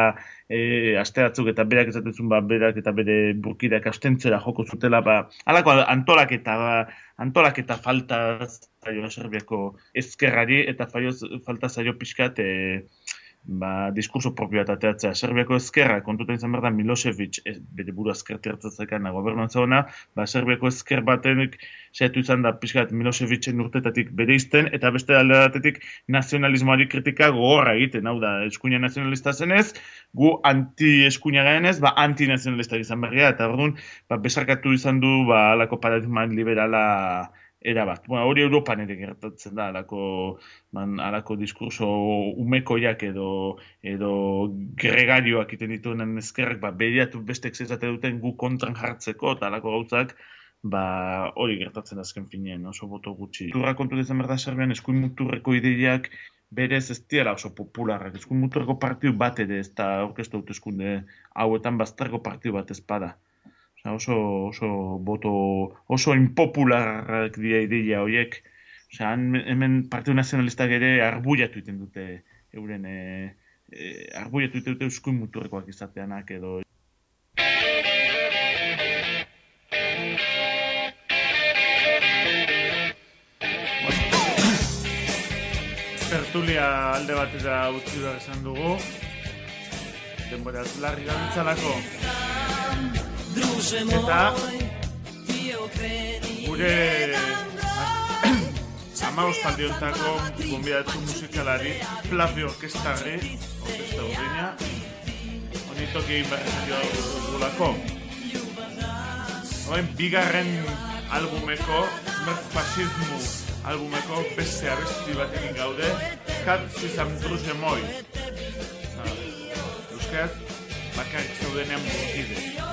e, aste batzuk eta berak esatezun ba, berak eta bere burkidak astentzera joko zutela, ba, alako antolaketa, ba, antolaketa falta zaio Serbiako ezkerrari eta faio, falta zaio pixkat e, ba, diskurso propio bat ateatzea. Serbiako ezkerra, kontutan izan behar da Milosevic, ez, bere buru ezkerti hartzatzekana gobernuan zauna, ba, Serbiako ezker batenik saiatu izan da pixkat Milosevicen urtetatik bere izten, eta beste alde batetik nazionalismoari kritika gogorra egiten, hau da, eskuina nazionalista zenez, gu anti-eskuina garenez, ba, anti-nazionalista izan berria, eta orduan, ba, besarkatu izan du, ba, alako paradigma liberala erabat. Bueno, hori Europan ere gertatzen da, alako, man, alako diskurso umekoiak edo, edo gregarioak iten dituen ezkerrek, ba, behiatu beste exezate duten gu kontran jartzeko, eta alako gauzak, ba, hori gertatzen azken finean, oso boto gutxi. Turra kontu dezen berda Serbian, eskuin muturreko ideiak, berez ez diela oso popularrak. Eskuin muturreko partiu bat ere, ez da orkestu hauteskunde hauetan bazterko partiu bat ezpada. Oso, oso boto, oso impopularrak dira ideia horiek. Han- hemen Partidu Nazionalistak ere arbuiatu iten dute euren, e, e, arbuiatu iten dute eskuin muturrekoak izateanak edo tertulia alde batera utzi da esan dugu. Denbora larri gabiltzalako. Eta gure ama ospaldiontako gonbidatu musikalari Flavio Orkestarri, orkesta urdina, honi toki egin behar izan dugulako. Oen, bigarren albumeko, Smerf Fascismu albumeko beste abesti batekin gaude, Kat Zizan Druze Moi. Euskaz, bakarrik zaudenean burkide.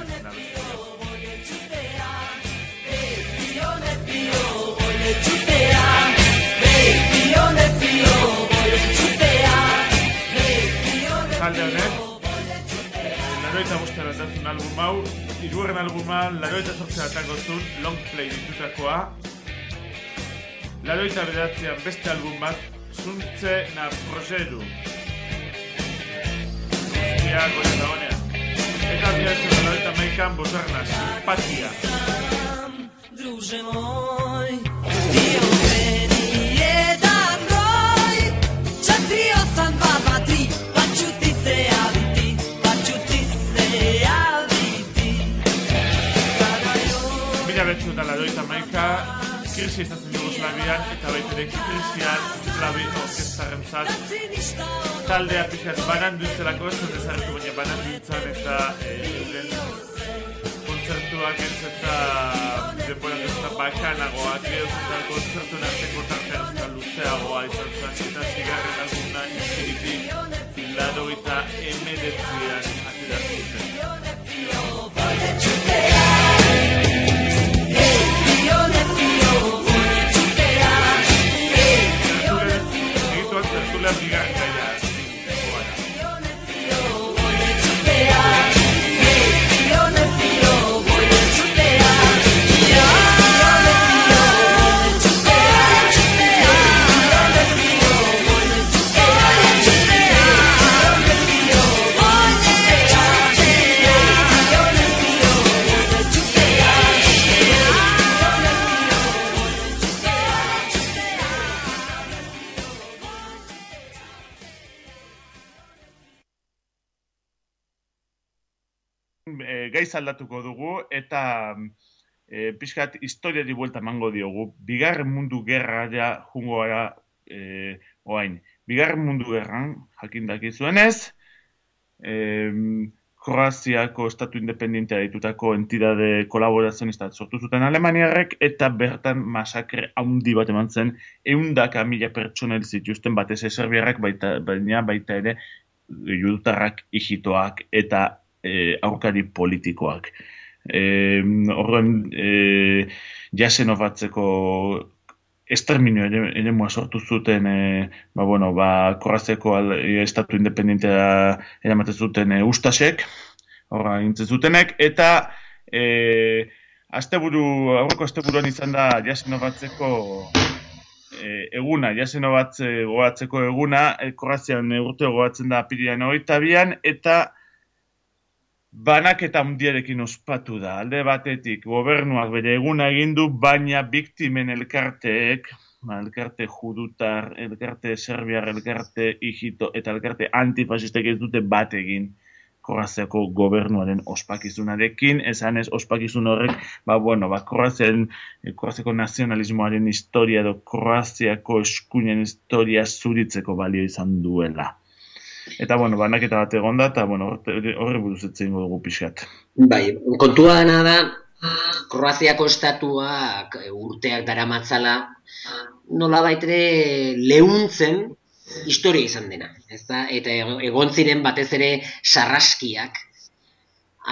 Talde honek, laroita bostean atatzen album hau, irugarren albuma, laroita zortzea atako zuen, long play ditutakoa, laroita bedatzean beste album bat, zuntze na prozedu. Guztia, goia da. Eta bilatzen laroita maikan, bosarna, simpatia. Druže moj, io kreni jedan broj, četiri, osam, dva, dva, tri, pa ću ti se javiti, pa ću ti se javiti. Kada još Mila betzu da laroita maika, krisi izatzen Jugoslavian, eta baita ere krisian, Flavi orkestaren zat, taldea itzelako ez dut ezagutu baina banandu itzan eta eh, euren kontzertuak ez eta denbora ez eta bakanagoak ez eta kontzertuen arteko tartea ez eta luzeagoa izan zen. Eta zigarren alguna iziritik laro eta emedetzian gaiz aldatuko dugu eta e, pixkat historiari buelta emango diogu. Bigarren mundu gerra ja jungo gara e, oain. Bigarren mundu gerran, jakin dakizuenez, e, Kroaziako estatu independentea ditutako entidade kolaborazionista sortu zuten Alemaniarrek eta bertan masakre handi bat eman zen eundaka mila pertsona hil zituzten batez ez serbiarrak baita, baina baita ere judutarrak ijitoak eta e, aurkari politikoak. E, Horren e, jasenovatzeko esterminio ere, eremua sortu zuten e, ba, bueno, ba, Kroaziako al- estatu independentea eramaten zuten e, ustasek, horra gintzen zutenek, eta e, asteburu, aurreko asteburuan izan da jasenovatzeko e, eguna, jasenovatze gogatzeko eguna, e, Kroazian e, urte gogatzen da apirian hogeita bian, eta banaketa handiarekin ospatu da. Alde batetik, gobernuak bere eguna egin du, baina biktimen elkarteek, elkarte judutar, elkarte serbiar, elkarte hijito eta elkarte antifasistek ez dute bat egin Kroaziako gobernuaren ospakizunarekin, esan ez ospakizun horrek, ba, bueno, ba, Kroaziaren, eh, Kroaziako nazionalismoaren historia edo Kroaziako eskuinen historia zuritzeko balio izan duela. Eta, bueno, banaketa bat egon da, eta, bueno, horre buruz etzen dugu pixkat. Bai, kontua dena da, Kroaziako estatuak e, urteak daramatzala, nola baitere leuntzen historia izan dena. Ez da? Eta ego- egon ziren batez ere sarraskiak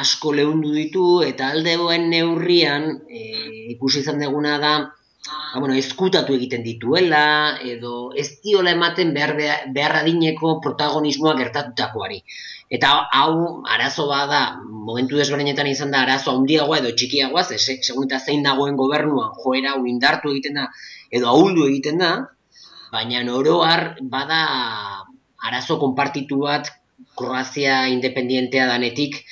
asko leundu ditu eta aldeoen neurrian e, ikusi izan deguna da ba, bueno, ezkutatu egiten dituela edo ez diola ematen behar, behar, adineko protagonismoa gertatutakoari. Eta hau arazo bada, momentu desberdinetan izan da arazo handiagoa edo txikiagoa, ze, se- segun eta zein dagoen gobernuan joera hau indartu egiten da edo ahuldu egiten da, baina oroar bada arazo konpartitu bat Kroazia independientea danetik,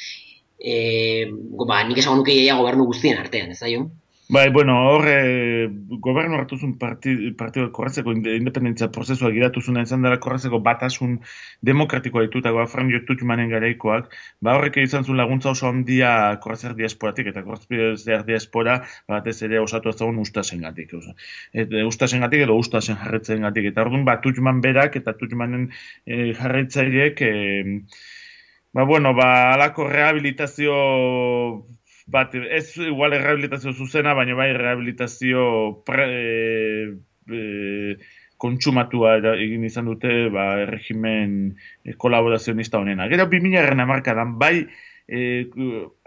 e, ba, nik esango nuke gobernu guztien artean, ez da? Bai, bueno, hor, e, gobernu hartu zuen partido, partido korrazeko independentzia prozesua giratu zuen izan dela korrazeko batasun demokratikoa ditutagoa Franjo Tutmanen garaikoak, ba horrek izan zuen laguntza oso handia korrazer diasporatik, eta korrazer diaspora batez ere osatu ezagun ustasen gatik. Et, ustasen gatik edo ustasen jarretzen gatik. Eta orduan, ba, Tutman berak eta Tutmanen e, jarretzaileek, e, ba, bueno, ba, alako rehabilitazio bat, ez igual rehabilitazio zuzena, baina bai rehabilitazio pre, e, e, kontsumatua egin izan dute ba, erregimen e, kolaborazionista honena. Gero 2000 hamarkadan bai e,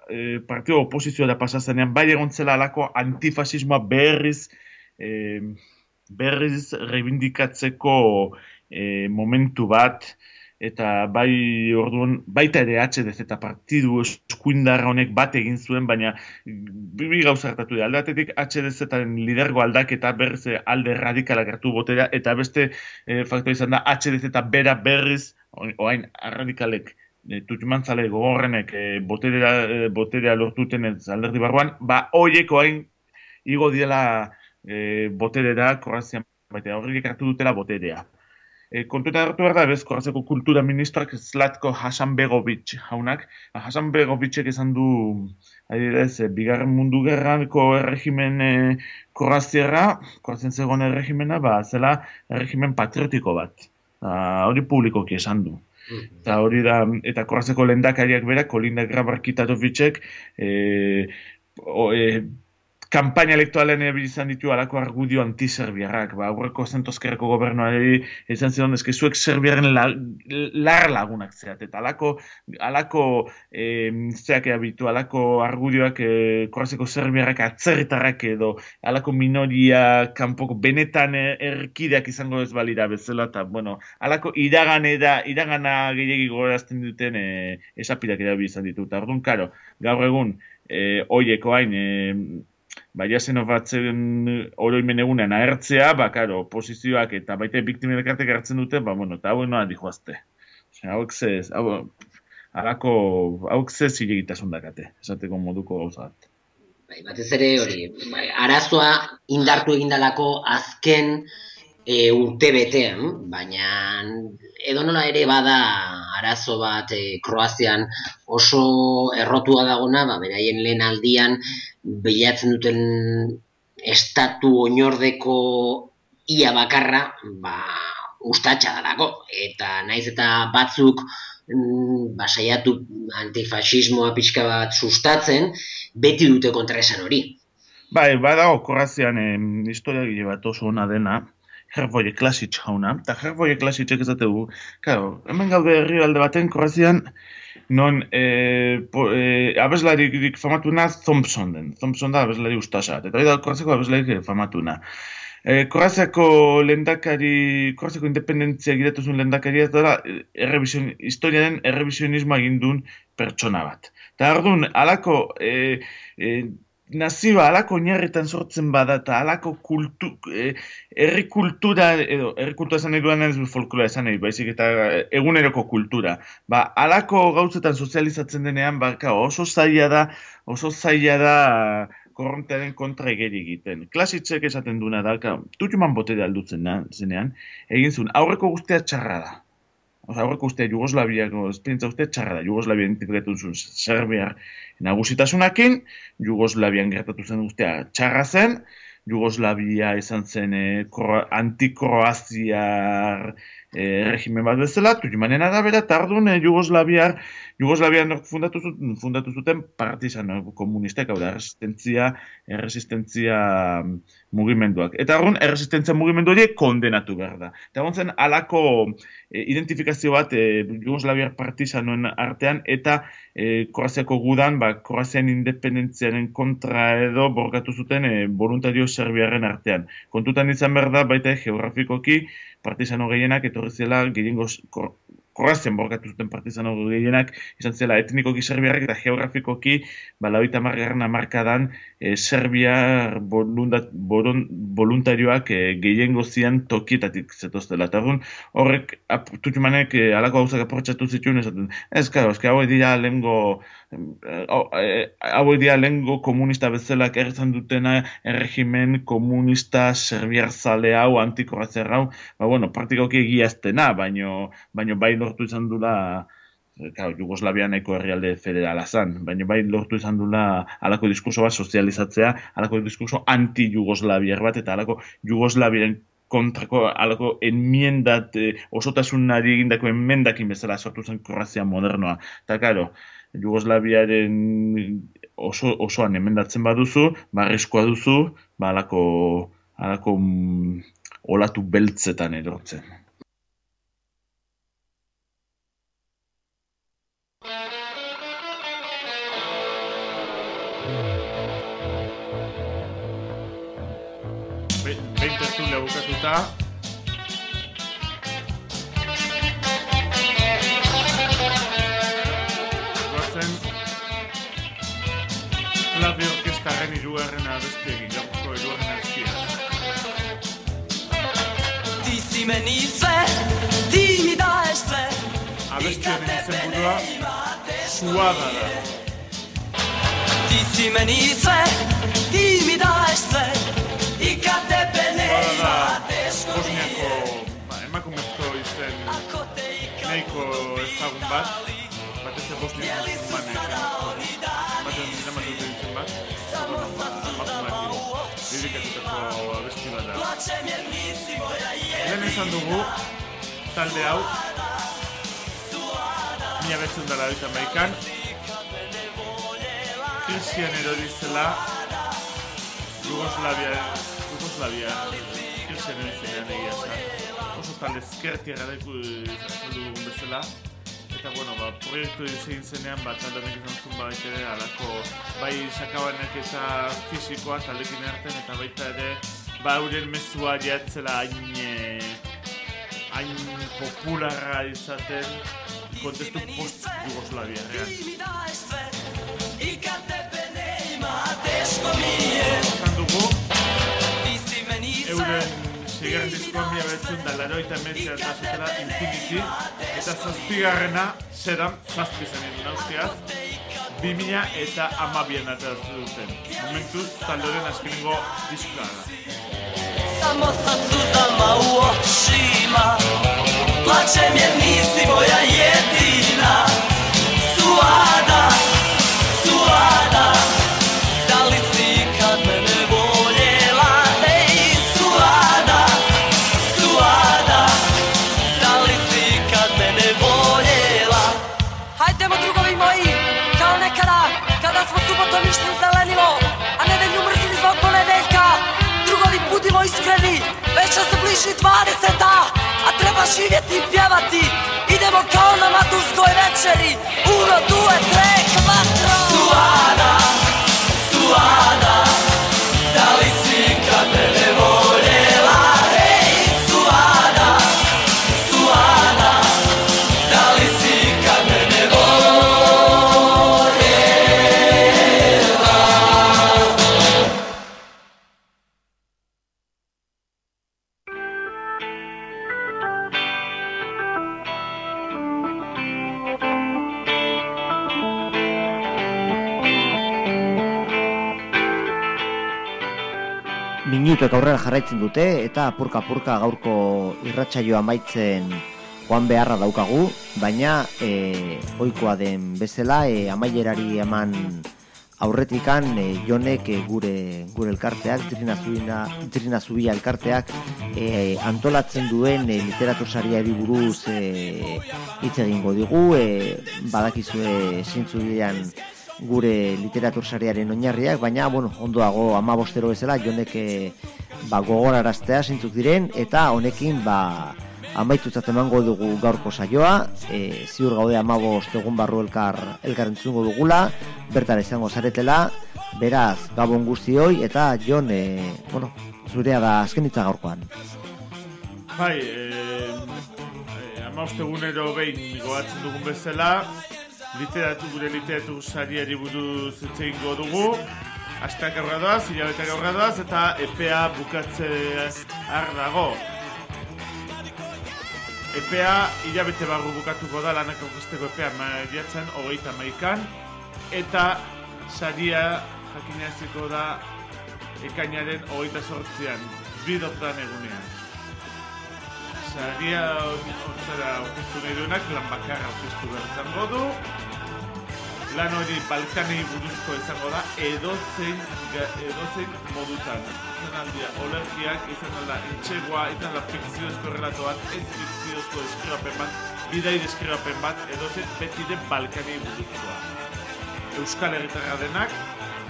e, partio oposizioa da pasazenean, bai egon zela alako antifasismoa berriz e, berriz reivindikatzeko e, momentu bat, eta bai orduan baita ere HDZ eta partidu eskuindar honek bat egin zuen, baina bi, gauza gertatu dira. Alde batetik HDZ-aren lidergo aldaketa berriz eh, alde radikala gertu botera, eta beste e, faktor izan da HDZ eta bera berriz, oain radikalek e, tutmantzale gogorrenek e, boterea, e, boterea lortuten ez alderdi barruan, ba hoiek oain igo diela e, boterera, Kroazian baita horrek hartu dutela boterea. E, kontuetan hartu behar da, bez, Kroaziako kultura ministrak Zlatko Hasanbegovic jaunak. Ba, Hasanbegovicek esan du, adibidez, e, bigarren mundu gerranko erregimen e, Kroaziera, Kroazien zegoen erregimena, ba, zela erregimen patriotiko bat. Ba, hori publikoki esan du. Eta hori da, eta Kroaziako lehendakariak berak, Kolinda Grabar-Kitarovicek, e, o, e, kanpaina elektoralen izan ditu alako argudio antiserbiarrak, ba, aurreko zentozkerreko gobernuari izan zion, eske zuek serbiaren la, lar lagunak zeat, eta alako, alako e, zeak erabitu, alako argudioak e, korrazeko serbiarrak atzerritarrak edo, alako minoria kanpoko benetan e, erkideak izango ez balira bezala, eta, bueno, alako iraganera, iragana gehiagi gogorazten duten e, esapirak erabili izan ditu, eta orduan, karo, gaur egun, e, oieko hain, e, baina zen batzen oroimen egunean ahertzea, ba, karo, oposizioak eta baita biktimen elkartek hartzen dute, ba, bueno, eta hauen noa dijoazte. Osea, hauek ze, hau, alako, hauek ze zilegitasun dakate, esateko moduko gauza bat. Bai, batez ere hori, bai, arazoa indartu egindalako azken e, urte betean, baina edonola ere bada arazo bat e, Kroazian oso errotua dagona, ba, beraien lehen aldian bilatzen duten estatu oinordeko ia bakarra, ba, ustatxa dalako, eta naiz eta batzuk mm, ba, saiatu antifasismoa pixka bat sustatzen, beti dute kontraesan hori. Bai, badago Kroazian em, historia bat oso ona dena, Herboje Klasic jauna, eta Herboje Klasicek esate du, claro, hemen gaude herrialde baten Kroazian, non e, po, e, abeslaririk famatuna Thompson den. Thompson da abeslari ustasa, eta hori da Kroaziako abeslarik famatuna. E, Kroaziako lehendakari, Kroaziako independentzia giratu zuen lehendakari ez da, errebizion, historiaren errebisionismoa egin duen pertsona bat. Eta orduan, alako e, e, nazioa alako oinarritan sortzen bada eta alako kultu, eh, herri kultura, edo herri kultura esan nahi duan ez folklora esan nahi, baizik eta eh, eguneroko kultura. Ba, alako gauzetan sozializatzen denean, barka oso zaila da, oso zaila da korrontearen kontra egeri egiten. Klasitzek esaten duna da, ka, tutuman botere aldutzen da, zenean, egin zuen, aurreko guztia txarra da. Osa, aurreko ustea Jugoslaviako esperientza ustea txarra da. Jugoslavia identifikatu zuen Serbiar nagusitasunakin, Jugoslavian gertatu zen ustea txarra zen, Jugoslavia izan zen eh, Kro- antikroaziar eh, regimen bat bezala, tujumanen arabera, eta orduan eh, Jugoslaviar, Jugoslavia nork fundatu zuten, fundatu zuten partizano komunistek, hau da, erresistentzia, erresistentzia mm, mugimenduak. Eta orduan, erresistentzia mugimendu horiek kondenatu behar da. Eta orduan zen, alako e, identifikazio bat e, Jugoslaviar partizanoen artean eta e, Kroaziako gudan, ba, Kroazian independentziaren kontra edo borgatu zuten e, voluntario serbiaren artean. Kontutan izan behar da, baita geografikoki partizano gehienak etorri zela gehiengo Kroazian borgatu zuten partizano gehienak izan zela etnikoki serbiarrak eta geografikoki ba, lauita margarren amarkadan e, Serbiar voluntat, boron, voluntarioak e, gehiengo zian tokietatik zetoztela. Eta orduan, horrek tutumanek e, alako gauzak aportxatu zituen esaten, ez, karo, eske hau dira lehengo eh, hau eh, hauek dira lehengo komunista bezalak erretzen dutena erregimen komunista serbiar zale hau, antikorratzer hau, ba, bueno, praktikoki egiaztena, baino, baino bai lortu izan dula Claro, Jugoslavia nahiko herrialde federala zan, baina bai lortu izan dula alako diskurso bat sozializatzea, alako diskurso anti-Jugoslaviar bat, eta alako Jugoslaviaren kontrako alako enmiendat, eh, osotasunari egindako enmendakin bezala sortu zen Kroazia modernoa. Eta, karo, Jugoslaviaren oso, osoan emendatzen baduzu, barrizkoa duzu, ba, alako, alako mm, olatu beltzetan erortzen. Tertulia bukatuta, goazen Flavio Orkestaren irugarren abestiekin, gaurko irugarren abestia. Ti si meni sve, ti mi daješ sve Abestiaren izenburua Suada da. Ti si meni sve, ti mi daješ sve I nahiko ezagun bat, baten eraman dute izen bat, Samo sa suzama u emakumeekin oči dedikatutako abesti bat da. Lehen esan dugu, talde hau, mila betzen dara eta maikan, Christian erori zela, Jugoslavia, Jugoslavia, Christian erori zenean egia esan. Talde ezkertiara deku izan dugun bezala. Eta, bueno, ba, proiektu izan zenean, ba, talde honek izan zuen baita ere, alako, bai sakabanek eta fisikoa taldekin artean, eta baita ere, ba, euren mezua jatzela hain, eh, hain popularra izaten, kontestu post-Jugoslaviarrean. Ti mi daješ sve I kad tebe nema, teško mi je Esan dugu, Ti si meni sve euren zigarren diskoan mila betzen da laro eta emetzea eta zutela Infinity, eta zazpigarrena zeran zazpi zenien naustiaz, bi mila eta amabian ateratzen duten. Momentuz, taldoren azkenengo diskoa da. Samo sa suzama u očima Plačem jer nisi moja jedina Suada, Bliži 20-a A treba živjeti i pjevati. Idemo kao na maturskoj večeri Uno, due, tre, quattro Suada, suada minutuek aurrera jarraitzen dute eta apurka apurka gaurko irratsaioa amaitzen joan beharra daukagu, baina e, ohikoa den bezala e, amaierari eman aurretikan e, jonek e, gure gure elkarteak, trina, zubina, trina zubia elkarteak e, antolatzen duen e, literatur sariari buruz hitz egingo digu, e, badakizue zintzu diren gure literatur sariaren oinarriak, baina bueno, ondoago ama bostero bezala jonek e, ba, gogoraraztea zintzuk diren, eta honekin ba, amaitutzat emango dugu gaurko saioa, e, ziur gaude amabost egun barru elkar, elkar entzungo dugula, bertara izango zaretela, beraz, gabon guztioi, eta Jon, e, bueno, zurea da azken hitza gaurkoan. Bai, eh, eh, ama egunero behin goatzen dugun bezala, literatu gure literatu sariari buruz egingo dugu. Asteak aurra doaz, hilabetak aurra doaz, eta EPA bukatze har dago. EPA hilabete barru bukatuko da lanak aurkezteko EPA maiatzen hogeita maikan, eta saria jakinaziko da ekainaren hogeita sortzian, bidotan egunean. Saria hortzara aurkeztu nahi duenak, lan bakarra aurkeztu behar izango du. Lan hori Balkanei buruzko izango da, edozein, edozein modutan. Izan aldia, olergiak, izan alda, entxegoa, izan alda fikziozko relato bat, ez fikziozko eskribapen bat, bidai deskribapen bat, edozein beti den Balkanei buruzkoa. Euskal Herritarra denak,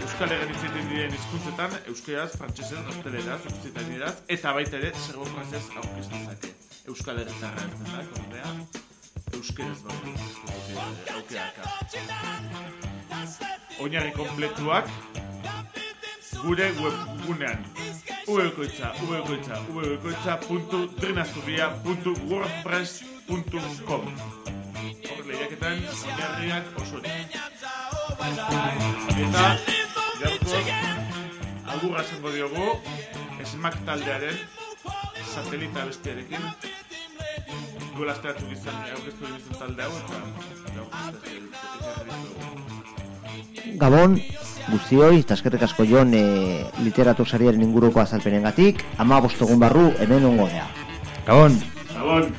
Euskal Herrian hitz egiten diren hizkuntzetan, euskeraz, frantsesez, gazteleraz, occitanieraz, eta baita ere, zergokrazez aurkeztu dezake. Euskal Herritarra ez denak, ordea, euskeraz. Oinarri kompletuak, gure webgunean. ubekoitza, ubekoitza, ubekoitza, puntu, wordpress.com Hor lehiaketan, oinarriak oso Eta, gaurko, agurra esango diogu, esmak taldearen satelita bestiarekin. Duela asteratu izan, aurkeztu izan talde hau, eta Gabon, guztioi, eta eskerrik asko Jon e, literatur sariaren inguruko azalpenengatik, ama bostogun barru hemen ongo dea. Gabon! Gabon!